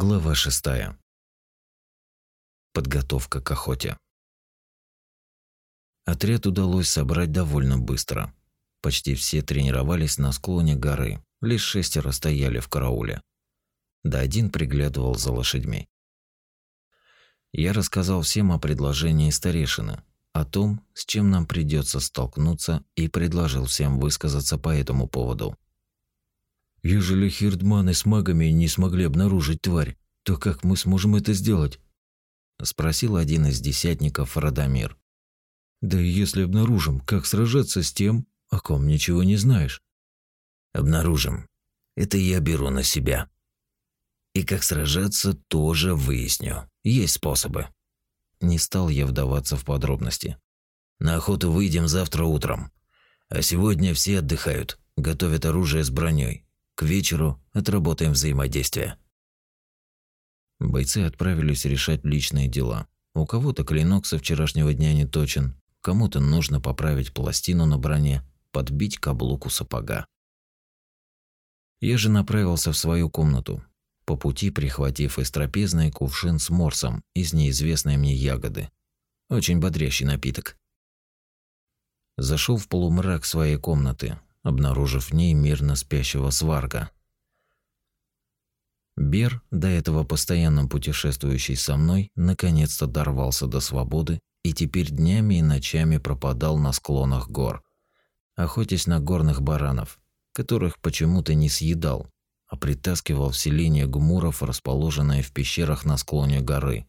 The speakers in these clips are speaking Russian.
Глава шестая. Подготовка к охоте. Отряд удалось собрать довольно быстро. Почти все тренировались на склоне горы, лишь шестеро стояли в карауле. Да один приглядывал за лошадьми. Я рассказал всем о предложении старейшины, о том, с чем нам придется столкнуться, и предложил всем высказаться по этому поводу. Ежели хирдманы с магами не смогли обнаружить тварь, то как мы сможем это сделать? Спросил один из десятников Радомир. Да если обнаружим, как сражаться с тем, о ком ничего не знаешь? Обнаружим. Это я беру на себя. И как сражаться, тоже выясню. Есть способы. Не стал я вдаваться в подробности. На охоту выйдем завтра утром. А сегодня все отдыхают, готовят оружие с броней. К вечеру отработаем взаимодействие. Бойцы отправились решать личные дела. У кого-то клинок со вчерашнего дня не точен, кому-то нужно поправить пластину на броне, подбить каблук у сапога. Я же направился в свою комнату, по пути прихватив из трапезной кувшин с морсом из неизвестной мне ягоды. Очень бодрящий напиток. Зашел в полумрак своей комнаты, обнаружив в ней мирно спящего сварга. Бер, до этого постоянно путешествующий со мной, наконец-то дорвался до свободы и теперь днями и ночами пропадал на склонах гор, охотясь на горных баранов, которых почему-то не съедал, а притаскивал в селение гумуров, расположенное в пещерах на склоне горы.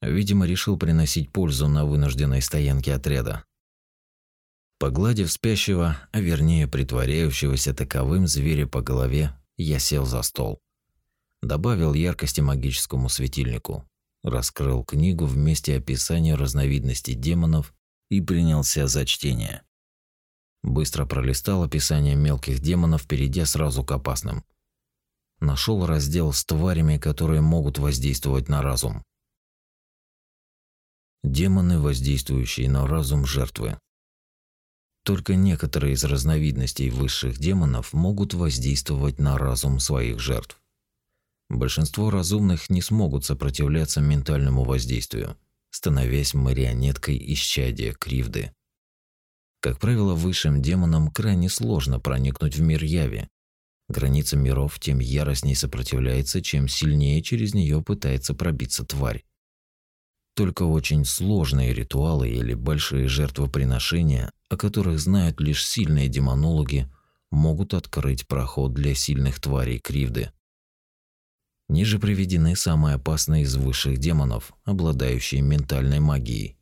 Видимо, решил приносить пользу на вынужденной стоянке отряда. Погладив спящего, а вернее притворяющегося таковым зверя по голове, я сел за стол. Добавил яркости магическому светильнику, раскрыл книгу вместе описания разновидностей демонов и принялся за чтение. Быстро пролистал описание мелких демонов, перейдя сразу к опасным. Нашел раздел с тварями, которые могут воздействовать на разум. Демоны, воздействующие на разум жертвы. Только некоторые из разновидностей высших демонов могут воздействовать на разум своих жертв. Большинство разумных не смогут сопротивляться ментальному воздействию, становясь марионеткой исчадия кривды. Как правило, высшим демонам крайне сложно проникнуть в мир яви. Граница миров тем яростней сопротивляется, чем сильнее через нее пытается пробиться тварь. Только очень сложные ритуалы или большие жертвоприношения, о которых знают лишь сильные демонологи, могут открыть проход для сильных тварей кривды. Ниже приведены самые опасные из высших демонов, обладающие ментальной магией.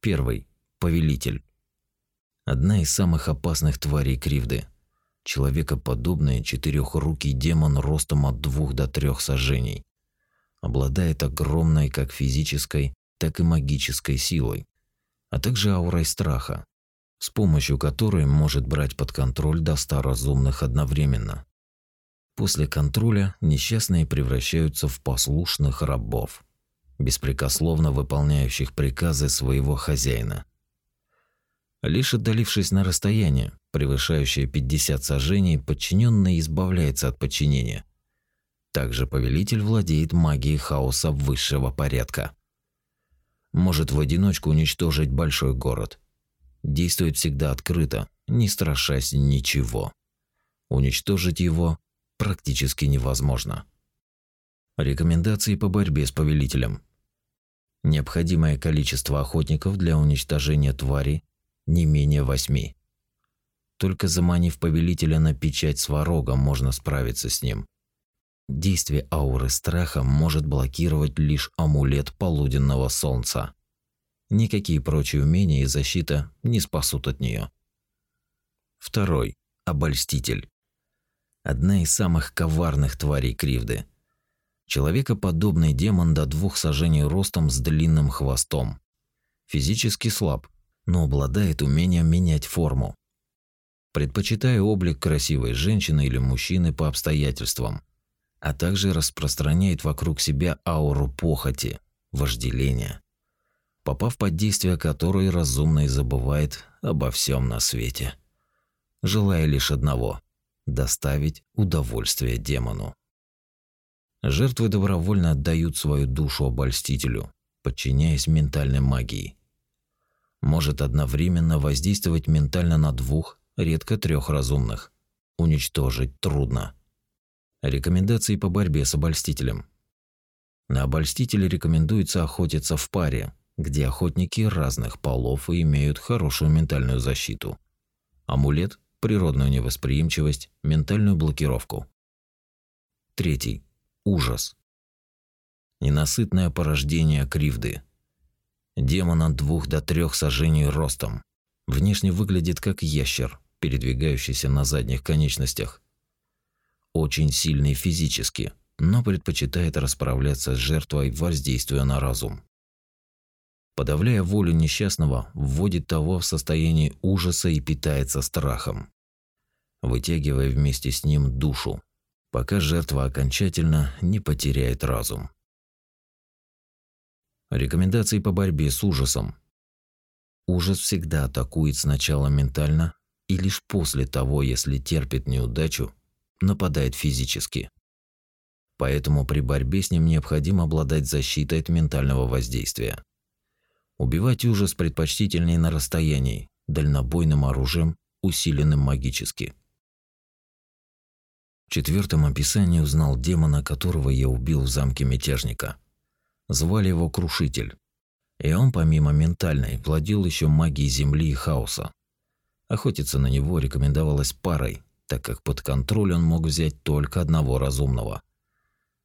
Первый повелитель. Одна из самых опасных тварей кривды. Человекоподобный четырехрукий демон ростом от двух до трех сажений обладает огромной как физической, так и магической силой, а также аурой страха, с помощью которой может брать под контроль до ста разумных одновременно. После контроля несчастные превращаются в послушных рабов, беспрекословно выполняющих приказы своего хозяина. Лишь отдалившись на расстояние, превышающее 50 сажений, подчиненный избавляется от подчинения – также повелитель владеет магией хаоса высшего порядка. Может в одиночку уничтожить большой город. Действует всегда открыто, не страшась ничего. Уничтожить его практически невозможно. Рекомендации по борьбе с повелителем. Необходимое количество охотников для уничтожения твари не менее восьми. Только заманив повелителя на печать сварога, можно справиться с ним. Действие ауры страха может блокировать лишь амулет полуденного солнца. Никакие прочие умения и защита не спасут от нее. Второй обольститель. Одна из самых коварных тварей кривды. Человекоподобный демон до двух сажений ростом с длинным хвостом. Физически слаб, но обладает умением менять форму. Предпочитая облик красивой женщины или мужчины по обстоятельствам а также распространяет вокруг себя ауру похоти, вожделения, попав под действие которой разумный забывает обо всем на свете, желая лишь одного – доставить удовольствие демону. Жертвы добровольно отдают свою душу обольстителю, подчиняясь ментальной магии. Может одновременно воздействовать ментально на двух, редко трех разумных. Уничтожить трудно. Рекомендации по борьбе с обольстителем. На обольстителя рекомендуется охотиться в паре, где охотники разных полов и имеют хорошую ментальную защиту. Амулет – природную невосприимчивость, ментальную блокировку. Третий – ужас. Ненасытное порождение кривды. Демон от двух до трех сажений ростом. Внешне выглядит как ящер, передвигающийся на задних конечностях. Очень сильный физически, но предпочитает расправляться с жертвой, воздействуя на разум. Подавляя волю несчастного, вводит того в состояние ужаса и питается страхом, вытягивая вместе с ним душу, пока жертва окончательно не потеряет разум. Рекомендации по борьбе с ужасом. Ужас всегда атакует сначала ментально и лишь после того, если терпит неудачу, нападает физически. Поэтому при борьбе с ним необходимо обладать защитой от ментального воздействия. Убивать ужас предпочтительнее на расстоянии, дальнобойным оружием, усиленным магически. В четвертом описании узнал демона, которого я убил в замке мятежника. Звали его Крушитель. И он, помимо ментальной, владел еще магией земли и хаоса. Охотиться на него рекомендовалось парой, так как под контроль он мог взять только одного разумного.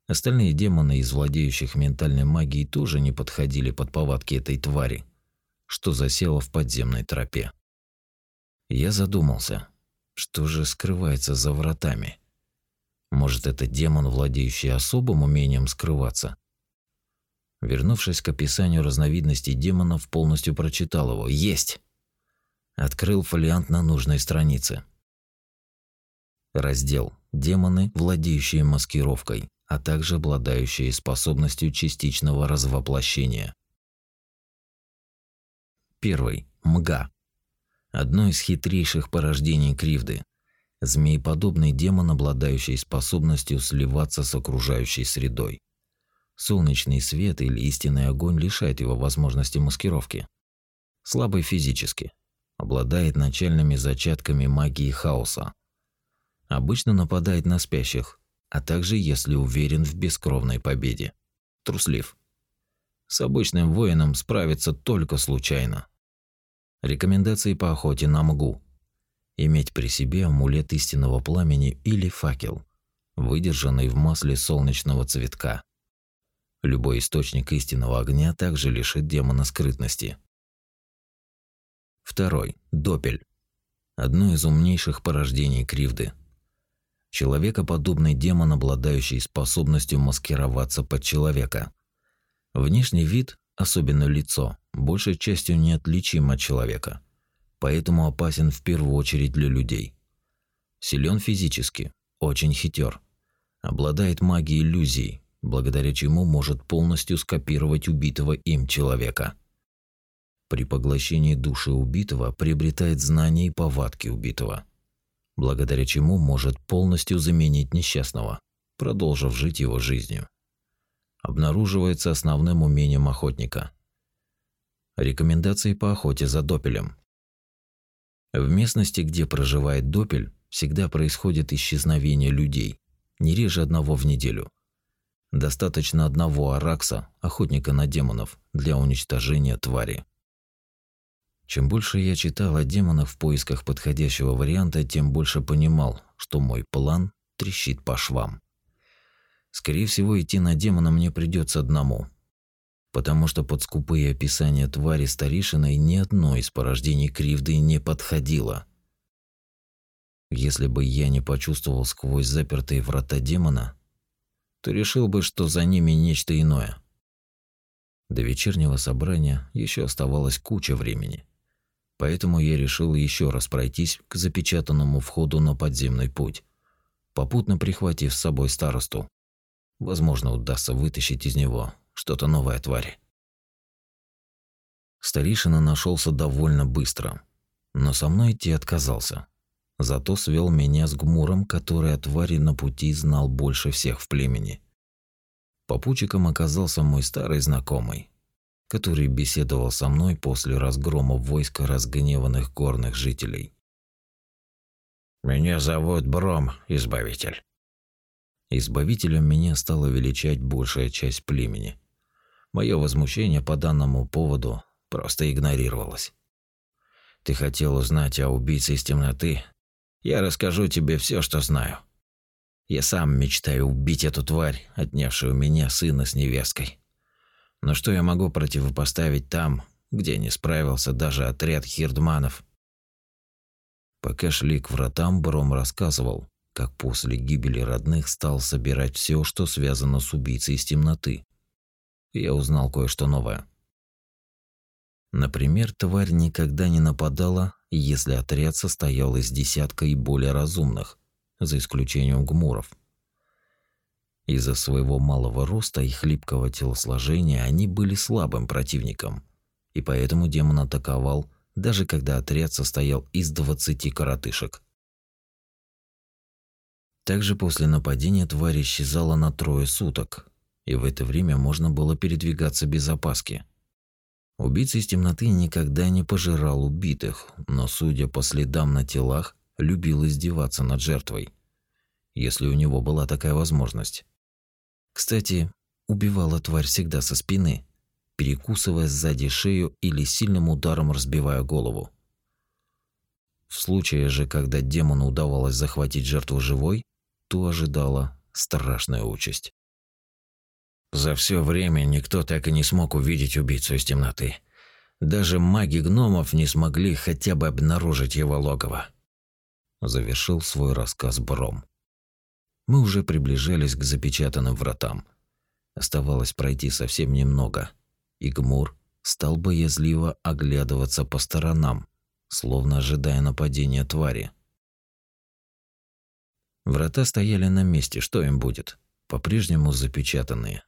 Остальные демоны из владеющих ментальной магией тоже не подходили под повадки этой твари, что засела в подземной тропе. Я задумался, что же скрывается за вратами? Может, это демон, владеющий особым умением скрываться? Вернувшись к описанию разновидностей демонов, полностью прочитал его. Есть! Открыл фолиант на нужной странице. Раздел «Демоны, владеющие маскировкой» а также обладающие способностью частичного развоплощения. Первый. Мга. Одно из хитрейших порождений кривды. Змееподобный демон, обладающий способностью сливаться с окружающей средой. Солнечный свет или истинный огонь лишает его возможности маскировки. Слабый физически. Обладает начальными зачатками магии хаоса. Обычно нападает на спящих, а также если уверен в бескровной победе. Труслив. С обычным воином справиться только случайно. Рекомендации по охоте на мгу. Иметь при себе амулет истинного пламени или факел, выдержанный в масле солнечного цветка. Любой источник истинного огня также лишит демона скрытности. Второй. Допель. Одно из умнейших порождений кривды – Человекоподобный демон, обладающий способностью маскироваться под человека. Внешний вид, особенно лицо, большей частью неотличим от человека, поэтому опасен в первую очередь для людей. Силен физически, очень хитер, обладает магией иллюзий, благодаря чему может полностью скопировать убитого им человека. При поглощении души убитого приобретает знания и повадки убитого – благодаря чему может полностью заменить несчастного, продолжив жить его жизнью. Обнаруживается основным умением охотника. Рекомендации по охоте за допелем. В местности, где проживает допель, всегда происходит исчезновение людей, не реже одного в неделю. Достаточно одного аракса, охотника на демонов, для уничтожения твари. Чем больше я читал о демонах в поисках подходящего варианта, тем больше понимал, что мой план трещит по швам. Скорее всего, идти на демона мне придется одному, потому что под скупые описания твари старейшиной ни одно из порождений кривды не подходило. Если бы я не почувствовал сквозь запертые врата демона, то решил бы, что за ними нечто иное. До вечернего собрания еще оставалось куча времени. Поэтому я решил еще раз пройтись к запечатанному входу на подземный путь, попутно прихватив с собой старосту. Возможно, удастся вытащить из него что-то новое твари. Старейшина нашелся довольно быстро, но со мной идти отказался. Зато свел меня с Гмуром, который о твари на пути знал больше всех в племени. Попутчиком оказался мой старый знакомый, который беседовал со мной после разгрома войска разгневанных горных жителей. «Меня зовут Бром, Избавитель». Избавителем меня стала величать большая часть племени. Мое возмущение по данному поводу просто игнорировалось. «Ты хотел узнать о убийце из темноты? Я расскажу тебе все, что знаю. Я сам мечтаю убить эту тварь, отнявшую у меня сына с невесткой. Но что я могу противопоставить там, где не справился даже отряд хирдманов? Пока шли к вратам, Бром рассказывал, как после гибели родных стал собирать все, что связано с убийцей из темноты. я узнал кое-что новое. Например, тварь никогда не нападала, если отряд состоял из десятка и более разумных, за исключением гмуров. Из-за своего малого роста и хлипкого телосложения они были слабым противником, и поэтому демон атаковал, даже когда отряд состоял из 20 коротышек. Также после нападения тварь исчезала на трое суток, и в это время можно было передвигаться без опаски. Убийца из темноты никогда не пожирал убитых, но, судя по следам на телах, любил издеваться над жертвой, если у него была такая возможность. Кстати, убивала тварь всегда со спины, перекусывая сзади шею или сильным ударом разбивая голову. В случае же, когда демону удавалось захватить жертву живой, то ожидала страшная участь. За все время никто так и не смог увидеть убийцу из темноты. Даже маги гномов не смогли хотя бы обнаружить его логово. Завершил свой рассказ Бром. Мы уже приближались к запечатанным вратам. Оставалось пройти совсем немного, и Гмур стал боязливо оглядываться по сторонам, словно ожидая нападения твари. Врата стояли на месте, что им будет? По-прежнему запечатанные.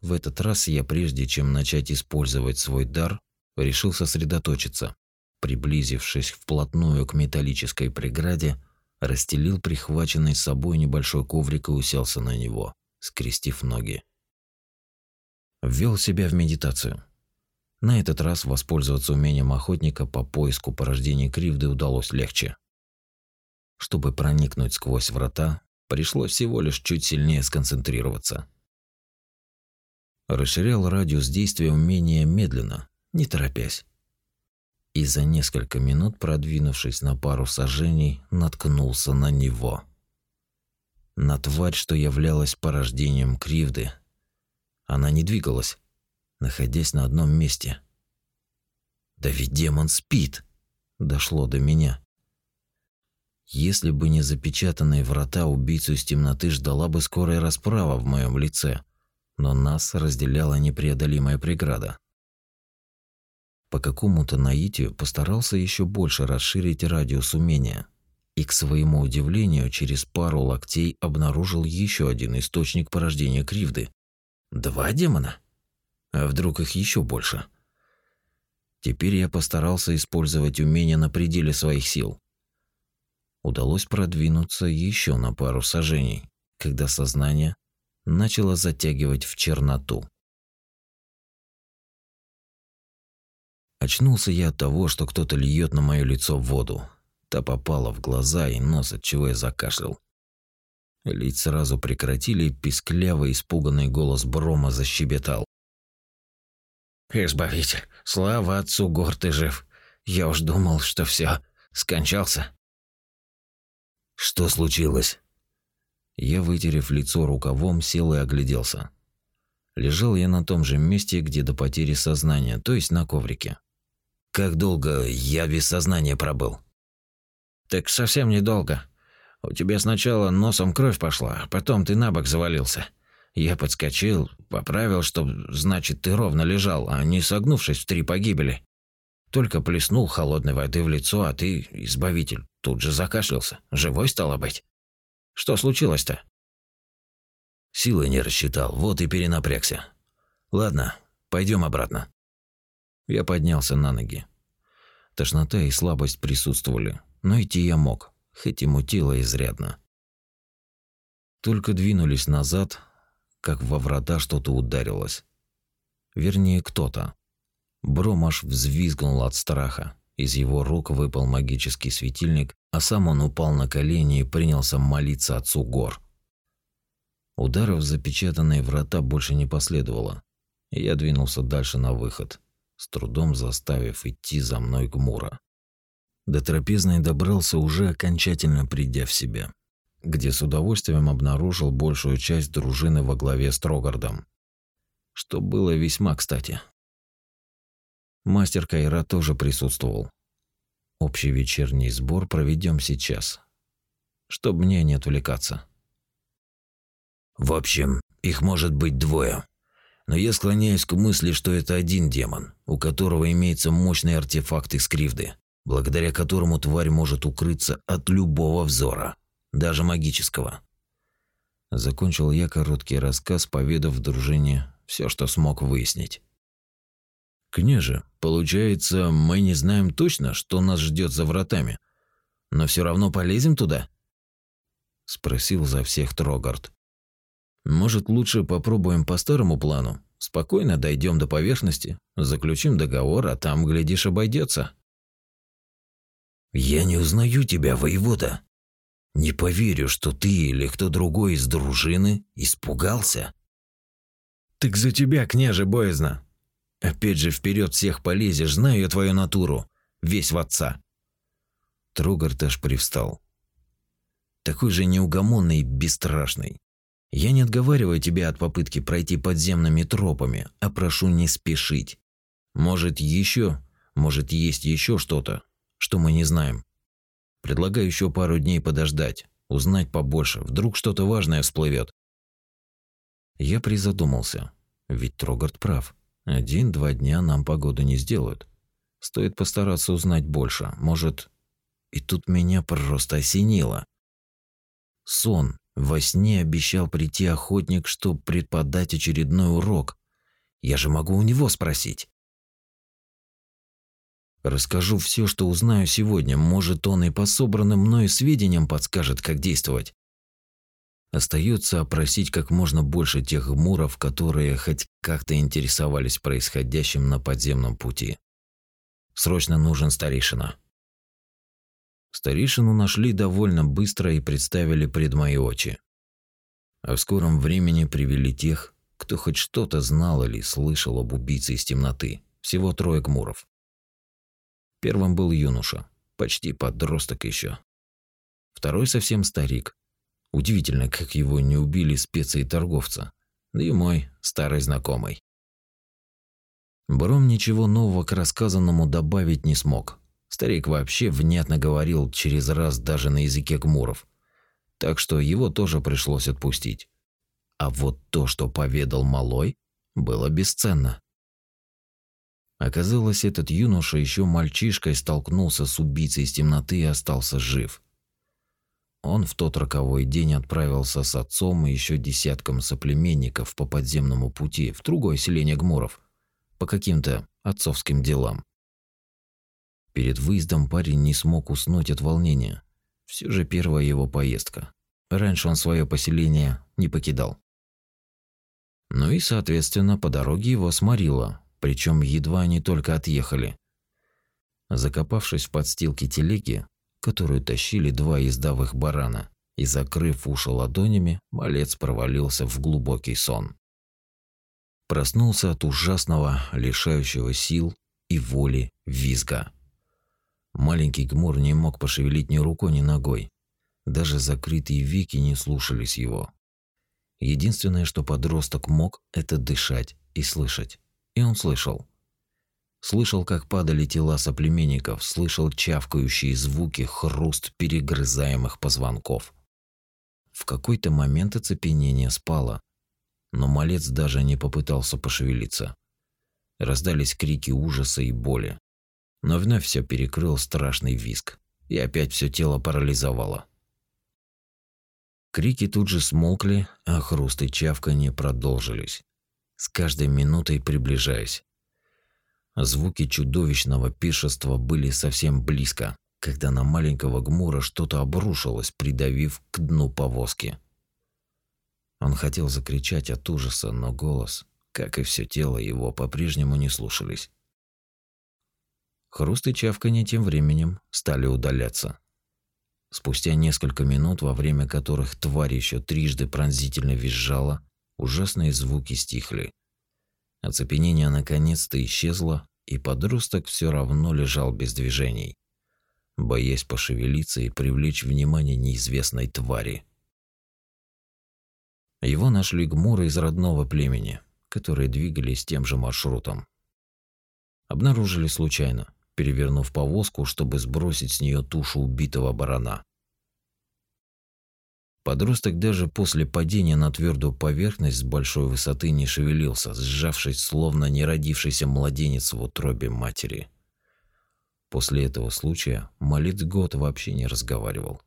В этот раз я, прежде чем начать использовать свой дар, решил сосредоточиться. Приблизившись вплотную к металлической преграде, расстелил прихваченный с собой небольшой коврик и уселся на него, скрестив ноги. Ввел себя в медитацию. На этот раз воспользоваться умением охотника по поиску порождений кривды удалось легче. Чтобы проникнуть сквозь врата, пришлось всего лишь чуть сильнее сконцентрироваться. Расширял радиус действия умения медленно, не торопясь и за несколько минут, продвинувшись на пару сажений, наткнулся на него. На тварь, что являлась порождением кривды. Она не двигалась, находясь на одном месте. «Да ведь демон спит!» – дошло до меня. Если бы не запечатанные врата, убийцу из темноты ждала бы скорая расправа в моем лице, но нас разделяла непреодолимая преграда по какому-то наитию постарался еще больше расширить радиус умения. И к своему удивлению, через пару локтей обнаружил еще один источник порождения кривды. Два демона? А вдруг их еще больше? Теперь я постарался использовать умение на пределе своих сил. Удалось продвинуться еще на пару сажений, когда сознание начало затягивать в черноту. Очнулся я от того, что кто-то льет на мое лицо воду. Та попала в глаза и нос, от чего я закашлял. Лить сразу прекратили, и писклявый, испуганный голос Брома защебетал. «Избавитель, слава отцу гор, ты жив. Я уж думал, что все, скончался». «Что случилось?» Я, вытерев лицо рукавом, сел и огляделся. Лежал я на том же месте, где до потери сознания, то есть на коврике. Как долго я без сознания пробыл? Так совсем недолго. У тебя сначала носом кровь пошла, а потом ты на бок завалился. Я подскочил, поправил, чтоб, значит, ты ровно лежал, а не согнувшись в три погибели. Только плеснул холодной воды в лицо, а ты, избавитель, тут же закашлялся. Живой стало быть. Что случилось-то? Силы не рассчитал, вот и перенапрягся. Ладно, пойдем обратно. Я поднялся на ноги. Тошнота и слабость присутствовали, но идти я мог, хоть и мутило изрядно. Только двинулись назад, как во врата что-то ударилось. Вернее, кто-то. Бром аж взвизгнул от страха. Из его рук выпал магический светильник, а сам он упал на колени и принялся молиться отцу гор. Ударов запечатанные врата больше не последовало, я двинулся дальше на выход, с трудом заставив идти за мной Гмура. До трапезной добрался уже окончательно придя в себя, где с удовольствием обнаружил большую часть дружины во главе с Трогардом. Что было весьма кстати. Мастер Кайра тоже присутствовал. Общий вечерний сбор проведем сейчас, чтобы мне не отвлекаться. В общем, их может быть двое. Но я склоняюсь к мысли, что это один демон, у которого имеется мощный артефакт из кривды, благодаря которому тварь может укрыться от любого взора, даже магического. Закончил я короткий рассказ, поведав дружине все, что смог выяснить. «Княже, получается, мы не знаем точно, что нас ждет за вратами, но все равно полезем туда?» Спросил за всех Трогард. Может, лучше попробуем по старому плану? Спокойно дойдем до поверхности, заключим договор, а там, глядишь, обойдется. «Я не узнаю тебя, воевода. Не поверю, что ты или кто другой из дружины испугался». «Так за тебя, княже, боязно. Опять же, вперед всех полезешь, знаю я твою натуру. Весь в отца». Тругарт аж привстал. Такой же неугомонный и бесстрашный. Я не отговариваю тебя от попытки пройти подземными тропами, а прошу не спешить. Может, еще, может, есть еще что-то, что мы не знаем. Предлагаю еще пару дней подождать, узнать побольше, вдруг что-то важное всплывет. Я призадумался, ведь Трогард прав. Один-два дня нам погоду не сделают. Стоит постараться узнать больше, может... И тут меня просто осенило. Сон, во сне обещал прийти охотник, чтобы преподать очередной урок. Я же могу у него спросить. Расскажу все, что узнаю сегодня. Может, он и по собранным мною сведениям подскажет, как действовать. Остается опросить как можно больше тех гмуров, которые хоть как-то интересовались происходящим на подземном пути. Срочно нужен старейшина. Старейшину нашли довольно быстро и представили пред мои очи. А в скором времени привели тех, кто хоть что-то знал или слышал об убийце из темноты. Всего трое гмуров. Первым был юноша, почти подросток еще. Второй совсем старик. Удивительно, как его не убили специи торговца. Да и мой старый знакомый. Бром ничего нового к рассказанному добавить не смог. Старик вообще внятно говорил через раз даже на языке гмуров. Так что его тоже пришлось отпустить. А вот то, что поведал малой, было бесценно. Оказалось, этот юноша еще мальчишкой столкнулся с убийцей из темноты и остался жив. Он в тот роковой день отправился с отцом и еще десятком соплеменников по подземному пути в другое селение Гмуров по каким-то отцовским делам. Перед выездом парень не смог уснуть от волнения. Все же первая его поездка. Раньше он свое поселение не покидал. Ну и, соответственно, по дороге его сморило, причем едва они только отъехали. Закопавшись в подстилке телеги, которую тащили два ездовых барана, и закрыв уши ладонями, малец провалился в глубокий сон. Проснулся от ужасного, лишающего сил и воли визга. Маленький Гмур не мог пошевелить ни рукой, ни ногой. Даже закрытые веки не слушались его. Единственное, что подросток мог, это дышать и слышать. И он слышал. Слышал, как падали тела соплеменников, слышал чавкающие звуки, хруст перегрызаемых позвонков. В какой-то момент оцепенение спало, но малец даже не попытался пошевелиться. Раздались крики ужаса и боли но вновь все перекрыл страшный визг, и опять все тело парализовало. Крики тут же смолкли, а хруст и чавканье продолжились, с каждой минутой приближаясь. Звуки чудовищного пиршества были совсем близко, когда на маленького гмура что-то обрушилось, придавив к дну повозки. Он хотел закричать от ужаса, но голос, как и все тело его, по-прежнему не слушались. Хруст и чавканье тем временем стали удаляться. Спустя несколько минут, во время которых тварь еще трижды пронзительно визжала, ужасные звуки стихли. Оцепенение наконец-то исчезло, и подросток все равно лежал без движений, боясь пошевелиться и привлечь внимание неизвестной твари. Его нашли гмуры из родного племени, которые двигались тем же маршрутом. Обнаружили случайно, перевернув повозку, чтобы сбросить с нее тушу убитого барана. Подросток даже после падения на твердую поверхность с большой высоты не шевелился, сжавшись, словно не родившийся младенец в утробе матери. После этого случая малец год вообще не разговаривал.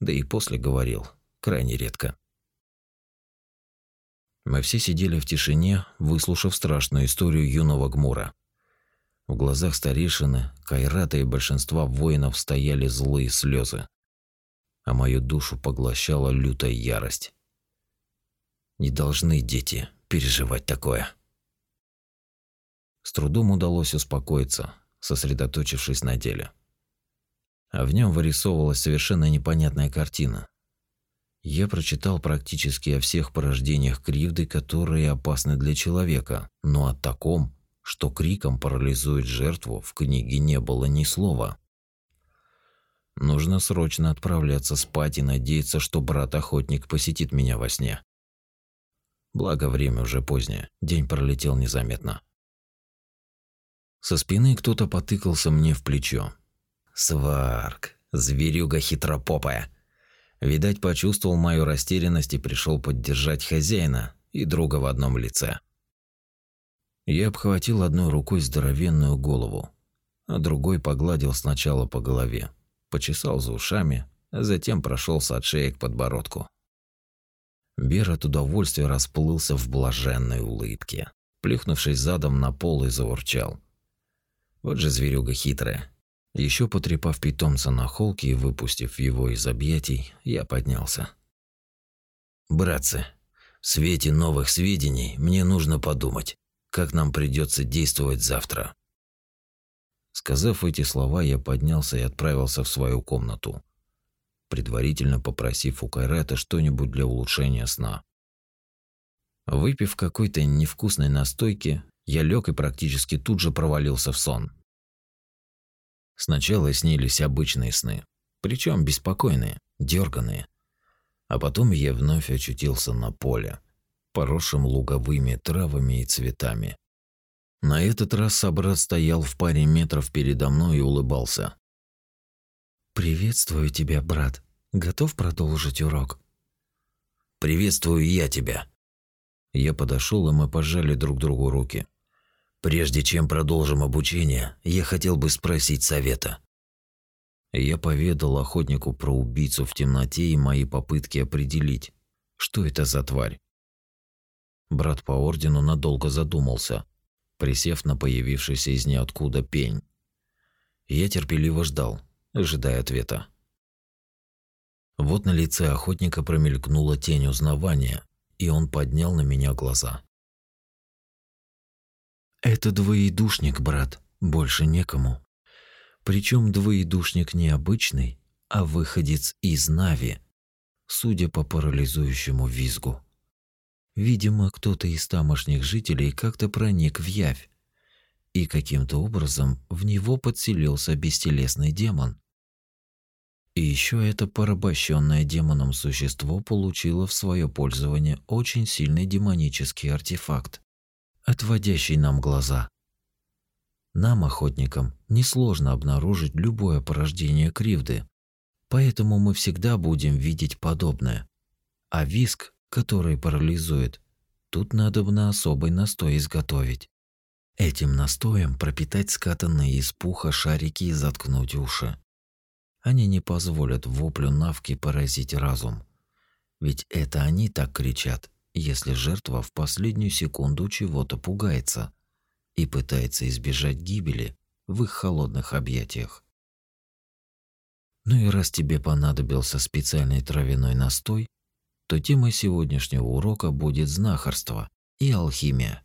Да и после говорил, крайне редко. Мы все сидели в тишине, выслушав страшную историю юного Гмура. В глазах старейшины, Кайрата и большинства воинов стояли злые слезы а мою душу поглощала лютая ярость. Не должны дети переживать такое. С трудом удалось успокоиться, сосредоточившись на деле. А в нем вырисовывалась совершенно непонятная картина. Я прочитал практически о всех порождениях кривды, которые опасны для человека, но о таком, что криком парализует жертву, в книге не было ни слова. Нужно срочно отправляться спать и надеяться, что брат-охотник посетит меня во сне. Благо, время уже позднее, день пролетел незаметно. Со спины кто-то потыкался мне в плечо. Сварк, зверюга хитропопая. Видать, почувствовал мою растерянность и пришел поддержать хозяина и друга в одном лице. Я обхватил одной рукой здоровенную голову, а другой погладил сначала по голове, почесал за ушами, а затем прошелся от шеи к подбородку. Бер от удовольствия расплылся в блаженной улыбке, плюхнувшись задом на пол и заурчал. Вот же зверюга хитрая. Еще потрепав питомца на холке и выпустив его из объятий, я поднялся. «Братцы, в свете новых сведений мне нужно подумать, как нам придется действовать завтра. Сказав эти слова, я поднялся и отправился в свою комнату, предварительно попросив у Кайрета что-нибудь для улучшения сна. Выпив какой-то невкусной настойки, я лег и практически тут же провалился в сон. Сначала снились обычные сны, причем беспокойные, дерганые. А потом я вновь очутился на поле, поросшем луговыми травами и цветами. На этот раз собрат стоял в паре метров передо мной и улыбался. «Приветствую тебя, брат. Готов продолжить урок?» «Приветствую я тебя». Я подошел, и мы пожали друг другу руки. «Прежде чем продолжим обучение, я хотел бы спросить совета». Я поведал охотнику про убийцу в темноте и мои попытки определить, что это за тварь. Брат по ордену надолго задумался, присев на появившийся из ниоткуда пень. Я терпеливо ждал, ожидая ответа. Вот на лице охотника промелькнула тень узнавания, и он поднял на меня глаза. «Это двоедушник, брат, больше некому. Причем двоедушник не обычный, а выходец из Нави, судя по парализующему визгу. Видимо, кто-то из тамошних жителей как-то проник в явь, и каким-то образом в него подселился бестелесный демон. И еще это порабощенное демоном существо получило в свое пользование очень сильный демонический артефакт, отводящий нам глаза. Нам, охотникам, несложно обнаружить любое порождение кривды, поэтому мы всегда будем видеть подобное. А виск который парализует. Тут надо бы на особый настой изготовить. Этим настоем пропитать скатанные из пуха шарики и заткнуть уши. Они не позволят воплю навки поразить разум. Ведь это они так кричат, если жертва в последнюю секунду чего-то пугается и пытается избежать гибели в их холодных объятиях. Ну и раз тебе понадобился специальный травяной настой, то темой сегодняшнего урока будет знахарство и алхимия.